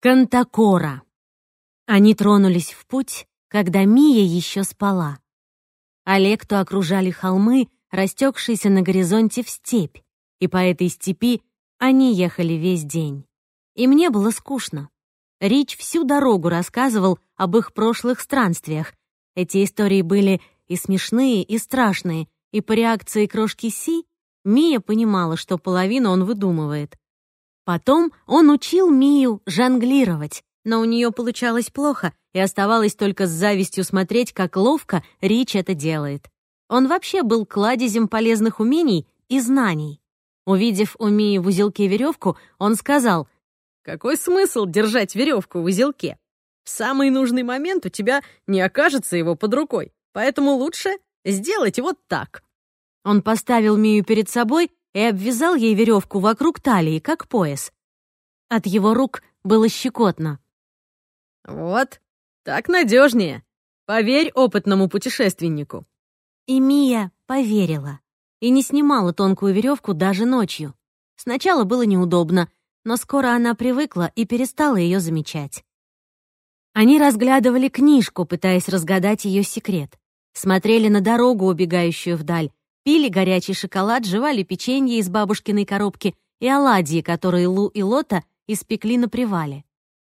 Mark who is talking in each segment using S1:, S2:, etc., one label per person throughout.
S1: Кантакора. Они тронулись в путь, когда Мия еще спала. Олегту окружали холмы, растекшиеся на горизонте в степь, и по этой степи они ехали весь день. И мне было скучно. Рич всю дорогу рассказывал об их прошлых странствиях. Эти истории были и смешные, и страшные, и по реакции крошки Си Мия понимала, что половину он выдумывает. Потом он учил Мию жонглировать, но у нее получалось плохо, и оставалось только с завистью смотреть, как ловко Рич это делает. Он вообще был кладезем полезных умений и знаний. Увидев у Мии в узелке веревку, он сказал, «Какой смысл держать веревку в узелке? В самый нужный момент у тебя не окажется его под рукой, поэтому лучше сделать вот так». Он поставил Мию перед собой и обвязал ей веревку вокруг талии, как пояс. От его рук было щекотно. «Вот, так надежнее. Поверь опытному путешественнику». И Мия поверила и не снимала тонкую веревку даже ночью. Сначала было неудобно, но скоро она привыкла и перестала ее замечать. Они разглядывали книжку, пытаясь разгадать ее секрет. Смотрели на дорогу, убегающую вдаль, пили горячий шоколад, жевали печенье из бабушкиной коробки и оладьи, которые Лу и Лота испекли на привале.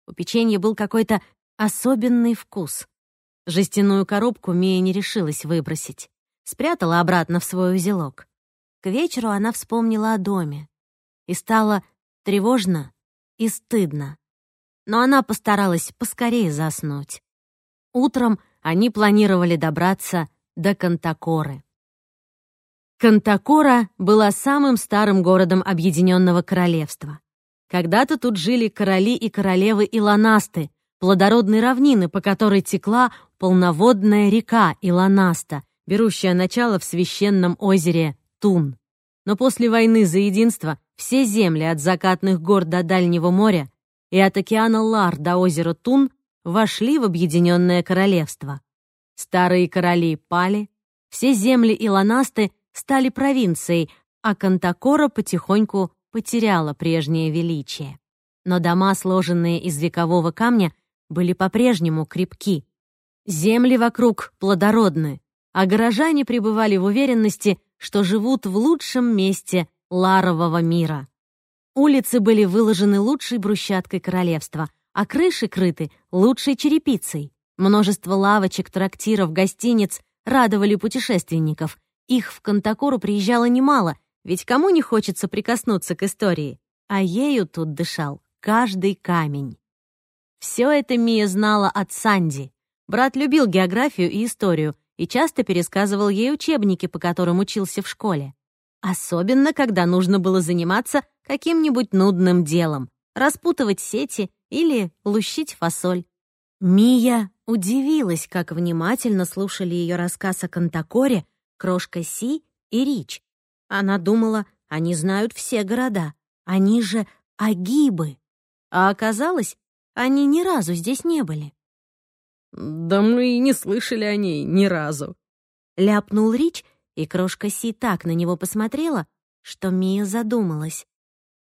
S1: У печенья был какой-то особенный вкус. Жестяную коробку Мия не решилась выбросить. Спрятала обратно в свой узелок. К вечеру она вспомнила о доме. И стало тревожно и стыдно. Но она постаралась поскорее заснуть. Утром они планировали добраться до Кантакоры. Кантакора была самым старым городом Объединенного Королевства. Когда-то тут жили короли и королевы Иланасты, плодородной равнины, по которой текла полноводная река Иланаста, берущая начало в священном озере Тун. Но после войны за единство все земли от закатных гор до Дальнего моря и от океана Лар до озера Тун вошли в Объединенное Королевство. Старые короли пали, все земли Иланасты стали провинцией, а Кантакора потихоньку потеряла прежнее величие. Но дома, сложенные из векового камня, были по-прежнему крепки. Земли вокруг плодородны, а горожане пребывали в уверенности, что живут в лучшем месте ларового мира. Улицы были выложены лучшей брусчаткой королевства, а крыши крыты лучшей черепицей. Множество лавочек, трактиров, гостиниц радовали путешественников, их в Кантакору приезжало немало, ведь кому не хочется прикоснуться к истории? А ею тут дышал каждый камень. Все это Мия знала от Санди. Брат любил географию и историю и часто пересказывал ей учебники, по которым учился в школе. Особенно, когда нужно было заниматься каким-нибудь нудным делом, распутывать сети или лущить фасоль. Мия удивилась, как внимательно слушали ее рассказ о Кантакоре Крошка Си и Рич. Она думала, они знают все города. Они же агибы. А оказалось, они ни разу здесь не были.
S2: «Да мы и не слышали о ней ни разу», —
S1: ляпнул Рич, и крошка Си так на него посмотрела, что Мия задумалась.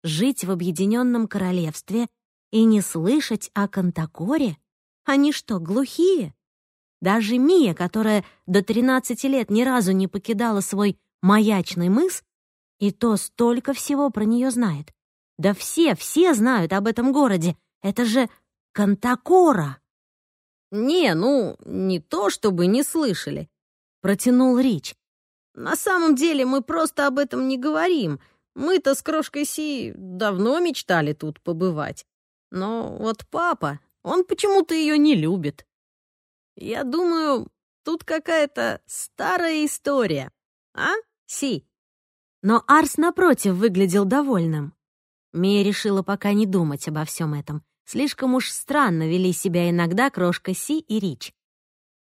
S1: Жить в Объединенном Королевстве и не слышать о Кантакоре? Они что, глухие? Даже Мия, которая до 13 лет ни разу не покидала свой маячный мыс, и то столько всего про нее знает. Да все, все знают об этом городе. Это же Кантакора.
S2: «Не, ну, не то чтобы не слышали», — протянул Рич. «На самом деле мы просто об этом не говорим. Мы-то с крошкой Си давно мечтали тут побывать. Но вот папа, он почему-то ее не любит. Я думаю, тут какая-то старая история. А, Си?»
S1: Но Арс, напротив, выглядел довольным. Мия решила пока не думать обо всем этом. Слишком уж странно вели себя иногда крошка Си и Рич.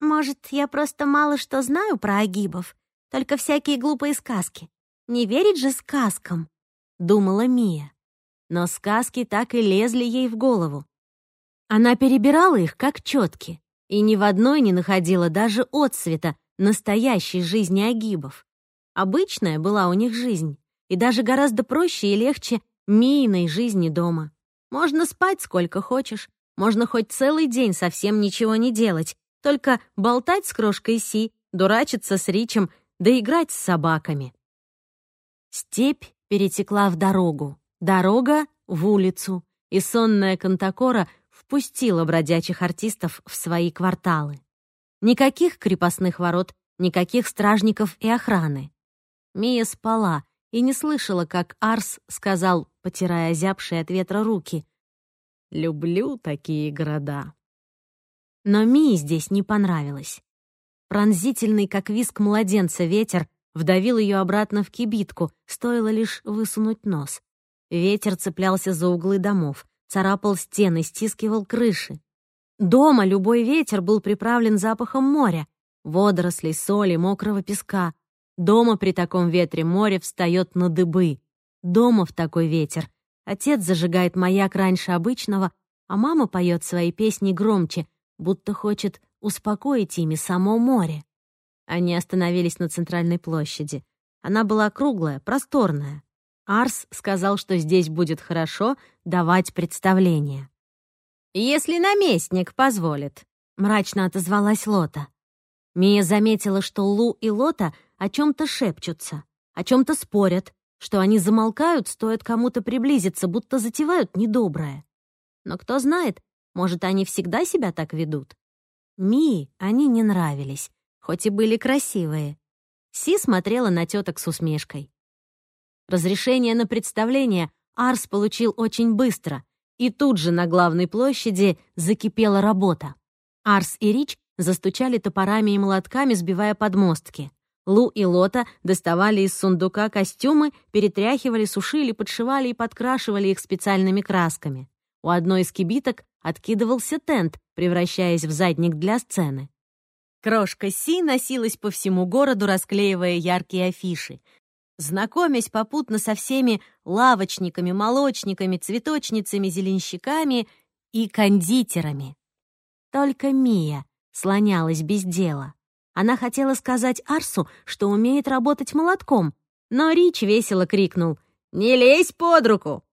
S1: «Может, я просто мало что знаю про агибов, только всякие глупые сказки. Не верить же сказкам», — думала Мия. Но сказки так и лезли ей в голову. Она перебирала их, как четки, и ни в одной не находила даже отсвета настоящей жизни агибов. Обычная была у них жизнь, и даже гораздо проще и легче Мииной жизни дома. Можно спать сколько хочешь, можно хоть целый день совсем ничего не делать, только болтать с крошкой Си, дурачиться с Ричем, да играть с собаками. Степь перетекла в дорогу, дорога — в улицу, и сонная Кантакора впустила бродячих артистов в свои кварталы. Никаких крепостных ворот, никаких стражников и охраны. Мия спала и не слышала, как Арс сказал, потирая озябшие от ветра руки, «Люблю такие города». Но Мии здесь не понравилось. Пронзительный, как виск младенца, ветер вдавил ее обратно в кибитку, стоило лишь высунуть нос. Ветер цеплялся за углы домов, царапал стены, стискивал крыши. Дома любой ветер был приправлен запахом моря, водорослей, соли, мокрого песка. Дома при таком ветре море встает на дыбы. Дома в такой ветер. Отец зажигает маяк раньше обычного, а мама поет свои песни громче, будто хочет успокоить ими само море. Они остановились на центральной площади. Она была круглая, просторная. Арс сказал, что здесь будет хорошо давать представление. «Если наместник позволит», — мрачно отозвалась Лота. Мия заметила, что Лу и Лота о чем-то шепчутся, о чем-то спорят, что они замолкают, стоит кому-то приблизиться, будто затевают недоброе. Но кто знает, может, они всегда себя так ведут? Мии они не нравились, хоть и были красивые. Си смотрела на теток с усмешкой. Разрешение на представление Арс получил очень быстро, и тут же на главной площади закипела работа. Арс и Рич застучали топорами и молотками, сбивая подмостки. Лу и Лота доставали из сундука костюмы, перетряхивали, сушили, подшивали и подкрашивали их специальными красками. У одной из кибиток откидывался тент, превращаясь в задник для сцены. Крошка Си носилась по всему городу, расклеивая яркие афиши, знакомясь попутно со всеми лавочниками, молочниками, цветочницами, зеленщиками и кондитерами. Только Мия слонялась без дела. Она хотела сказать Арсу, что умеет работать молотком, но Рич весело крикнул «Не лезь под руку!».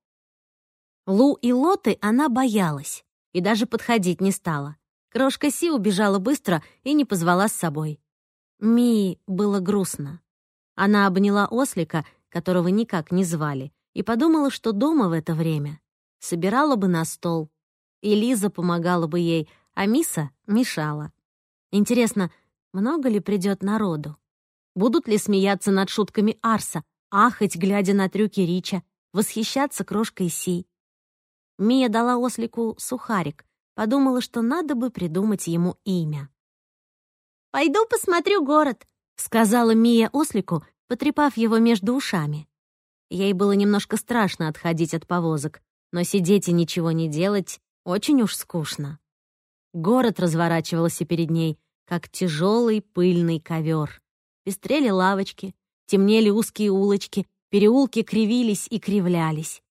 S1: Лу и Лоты она боялась и даже подходить не стала. Крошка Си убежала быстро и не позвала с собой. Мии было грустно. Она обняла ослика, которого никак не звали, и подумала, что дома в это время собирала бы на стол. И Лиза помогала бы ей, а Миса мешала. Интересно, много ли придет народу? Будут ли смеяться над шутками Арса, ахать, глядя на трюки Рича, восхищаться крошкой Си? Мия дала ослику сухарик, подумала, что надо бы придумать ему имя. «Пойду посмотрю город», — сказала Мия ослику, потрепав его между ушами. Ей было немножко страшно отходить от повозок, но сидеть и ничего не делать очень уж скучно. Город разворачивался перед ней, как тяжелый пыльный ковер. Пестрели лавочки, темнели узкие улочки, переулки кривились и кривлялись.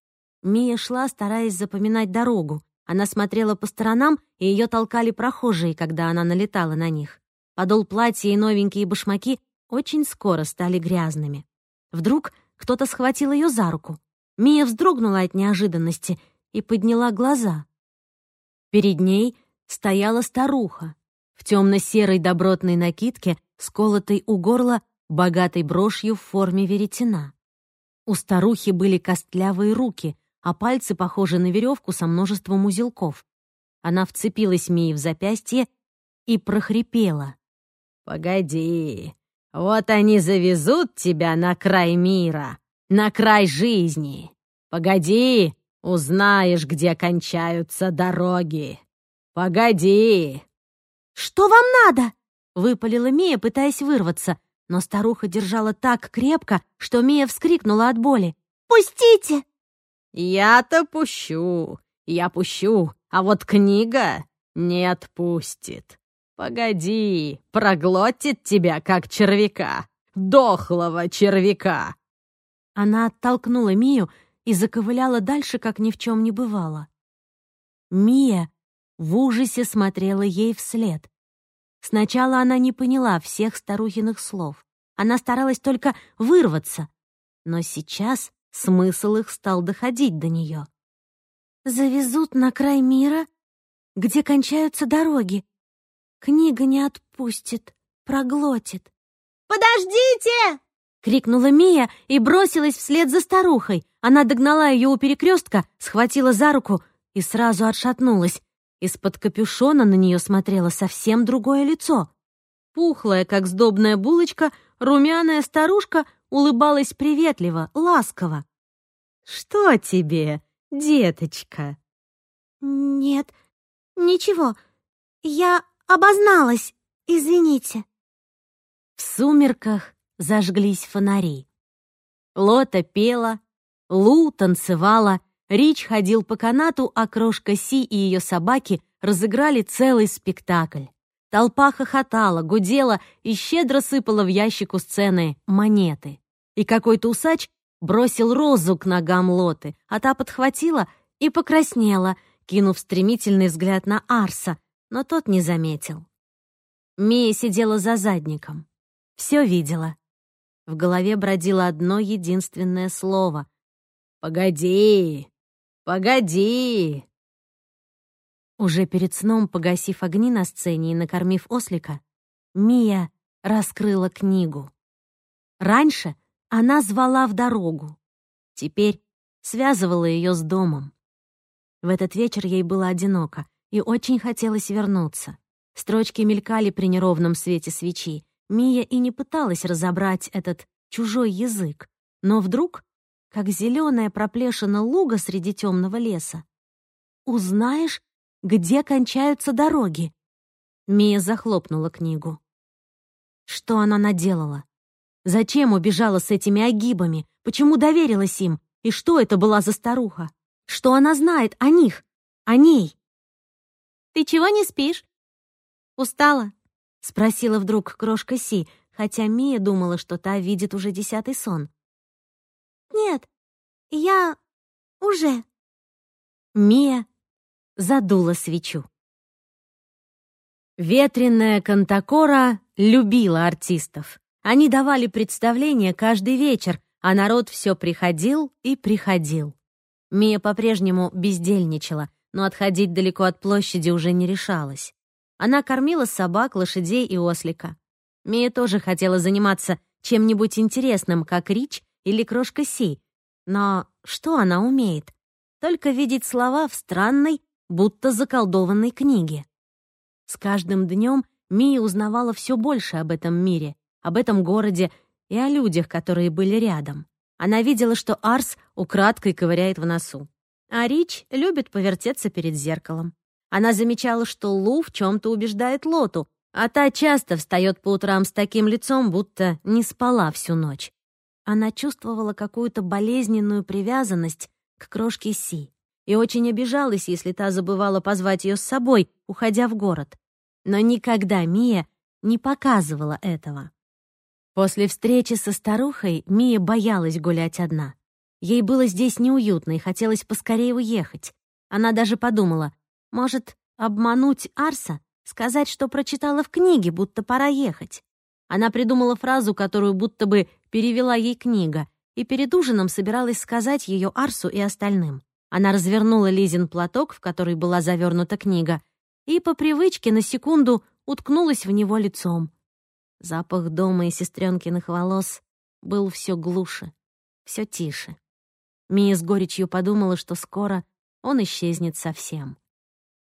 S1: Мия шла, стараясь запоминать дорогу. Она смотрела по сторонам, и ее толкали прохожие, когда она налетала на них. Подол платья и новенькие башмаки очень скоро стали грязными. Вдруг кто-то схватил ее за руку. Мия вздрогнула от неожиданности и подняла глаза. Перед ней стояла старуха в темно-серой добротной накидке, сколотой у горла богатой брошью в форме веретена. У старухи были костлявые руки, а пальцы похожи на веревку со множеством узелков. Она вцепилась Мии в запястье и прохрипела. «Погоди, вот они завезут тебя на край мира, на край жизни. Погоди, узнаешь, где кончаются дороги. Погоди!» «Что вам надо?» — выпалила Мия, пытаясь вырваться, но старуха держала так крепко, что Мия вскрикнула от боли. «Пустите!» «Я-то пущу, я пущу, а вот книга не отпустит. «Погоди, проглотит тебя, как червяка, дохлого червяка!» Она оттолкнула Мию и заковыляла дальше, как ни в чем не бывало. Мия в ужасе смотрела ей вслед. Сначала она не поняла всех старухиных слов. Она старалась только вырваться, но сейчас смысл их стал доходить до нее. завезут на край мира, где кончаются дороги. Книга не отпустит, проглотит.
S2: «Подождите!»
S1: — крикнула Мия и бросилась вслед за старухой. Она догнала ее у перекрестка, схватила за руку и сразу отшатнулась. Из-под капюшона на нее смотрело совсем другое лицо. Пухлая, как сдобная булочка, румяная старушка улыбалась приветливо, ласково. «Что тебе, деточка?»
S3: «Нет, ничего. Я обозналась, извините».
S1: В сумерках зажглись фонари. Лота пела, Лу танцевала, Рич ходил по канату, а крошка Си и ее собаки разыграли целый спектакль. Толпа хохотала, гудела и щедро сыпала в ящику сцены монеты. И какой-то усач бросил розу к ногам Лоты, а та подхватила и покраснела, кинув стремительный взгляд на Арса, но тот не заметил. Мия сидела за задником. Все видела. В голове бродило одно единственное слово. «Погоди! Погоди!» Уже перед сном, погасив огни на сцене и накормив ослика, Мия раскрыла книгу. Раньше она звала в дорогу. Теперь связывала ее с домом. В этот вечер ей было одиноко, и очень хотелось вернуться. Строчки мелькали при неровном свете свечи. Мия и не пыталась разобрать этот чужой язык. Но вдруг, как зеленая проплешина луга среди темного леса, узнаешь, где кончаются дороги. Мия захлопнула книгу. Что она наделала? Зачем убежала с этими огибами? Почему доверилась им? И что это была за старуха? Что она знает о них? О ней?
S3: «Ты чего не спишь?» «Устала?»
S1: — спросила вдруг крошка Си, хотя Мия думала, что та видит уже десятый сон.
S3: «Нет, я уже».
S1: Мия задула свечу. Ветреная Кантакора любила артистов. Они давали представления каждый вечер, а народ все приходил и приходил. Мия по-прежнему бездельничала, но отходить далеко от площади уже не решалась. Она кормила собак, лошадей и ослика. Мия тоже хотела заниматься чем-нибудь интересным, как Рич или Крошка Си. Но что она умеет? Только видеть слова в странной, будто заколдованной книге. С каждым днем Мия узнавала все больше об этом мире, об этом городе и о людях, которые были рядом. Она видела, что Арс украдкой ковыряет в носу, а Рич любит повертеться перед зеркалом. Она замечала, что Лу в чем-то убеждает Лоту, а та часто встает по утрам с таким лицом, будто не спала всю ночь. Она чувствовала какую-то болезненную привязанность к крошке Си и очень обижалась, если та забывала позвать ее с собой, уходя в город. Но никогда Мия не показывала этого. После встречи со старухой Мия боялась гулять одна. Ей было здесь неуютно и хотелось поскорее уехать. Она даже подумала, может, обмануть Арса, сказать, что прочитала в книге, будто пора ехать. Она придумала фразу, которую будто бы перевела ей книга, и перед ужином собиралась сказать ее Арсу и остальным. Она развернула Лизин платок, в который была завернута книга, и по привычке на секунду уткнулась в него лицом. Запах дома и сестренкиных волос был все глуше, все тише. Мия с горечью подумала, что скоро он исчезнет совсем.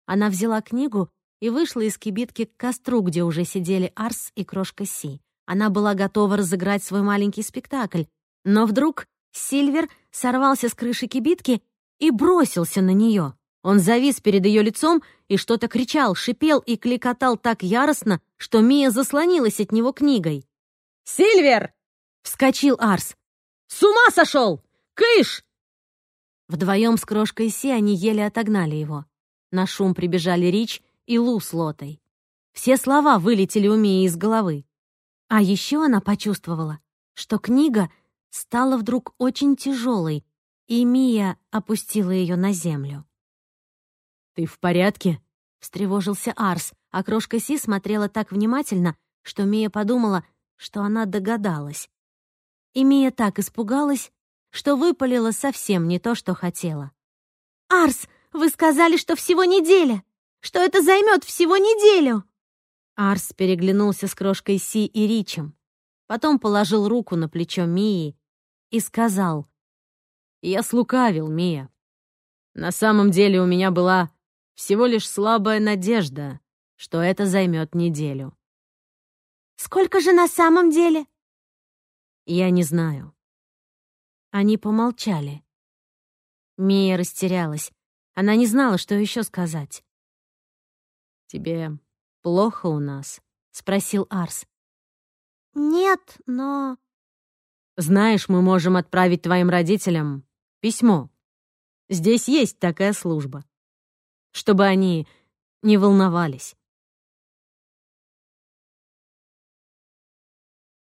S1: Она взяла книгу и вышла из кибитки к костру, где уже сидели Арс и Крошка Си. Она была готова разыграть свой маленький спектакль, но вдруг Сильвер сорвался с крыши кибитки и бросился на нее. Он завис перед ее лицом и что-то кричал, шипел и кликотал так яростно, что Мия заслонилась от него книгой.
S2: «Сильвер!»
S1: — вскочил Арс.
S2: «С ума сошел! Кыш!»
S1: Вдвоем с крошкой Си они еле отогнали его. На шум прибежали Рич и Лу с Лотой. Все слова вылетели у Мии из головы. А еще она почувствовала, что книга стала вдруг очень тяжелой, и Мия опустила ее на землю. «Ты в порядке?» — встревожился Арс, а крошка Си смотрела так внимательно, что Мия подумала, что она догадалась. И Мия так испугалась, что выпалила совсем не то, что хотела. «Арс,
S3: Вы сказали, что всего неделя, что это займет всего неделю.
S1: Арс переглянулся с крошкой Си и Ричем, потом положил руку на плечо Мии и сказал, «Я слукавил, Мия. На самом деле у меня была всего лишь слабая надежда, что это займет неделю.
S3: Сколько же на самом деле?
S1: Я не знаю. Они помолчали. Мия растерялась. Она не знала, что еще сказать. «Тебе плохо у нас?» — спросил Арс.
S3: «Нет, но...»
S1: «Знаешь, мы можем отправить твоим родителям письмо. Здесь есть такая служба. Чтобы они не волновались».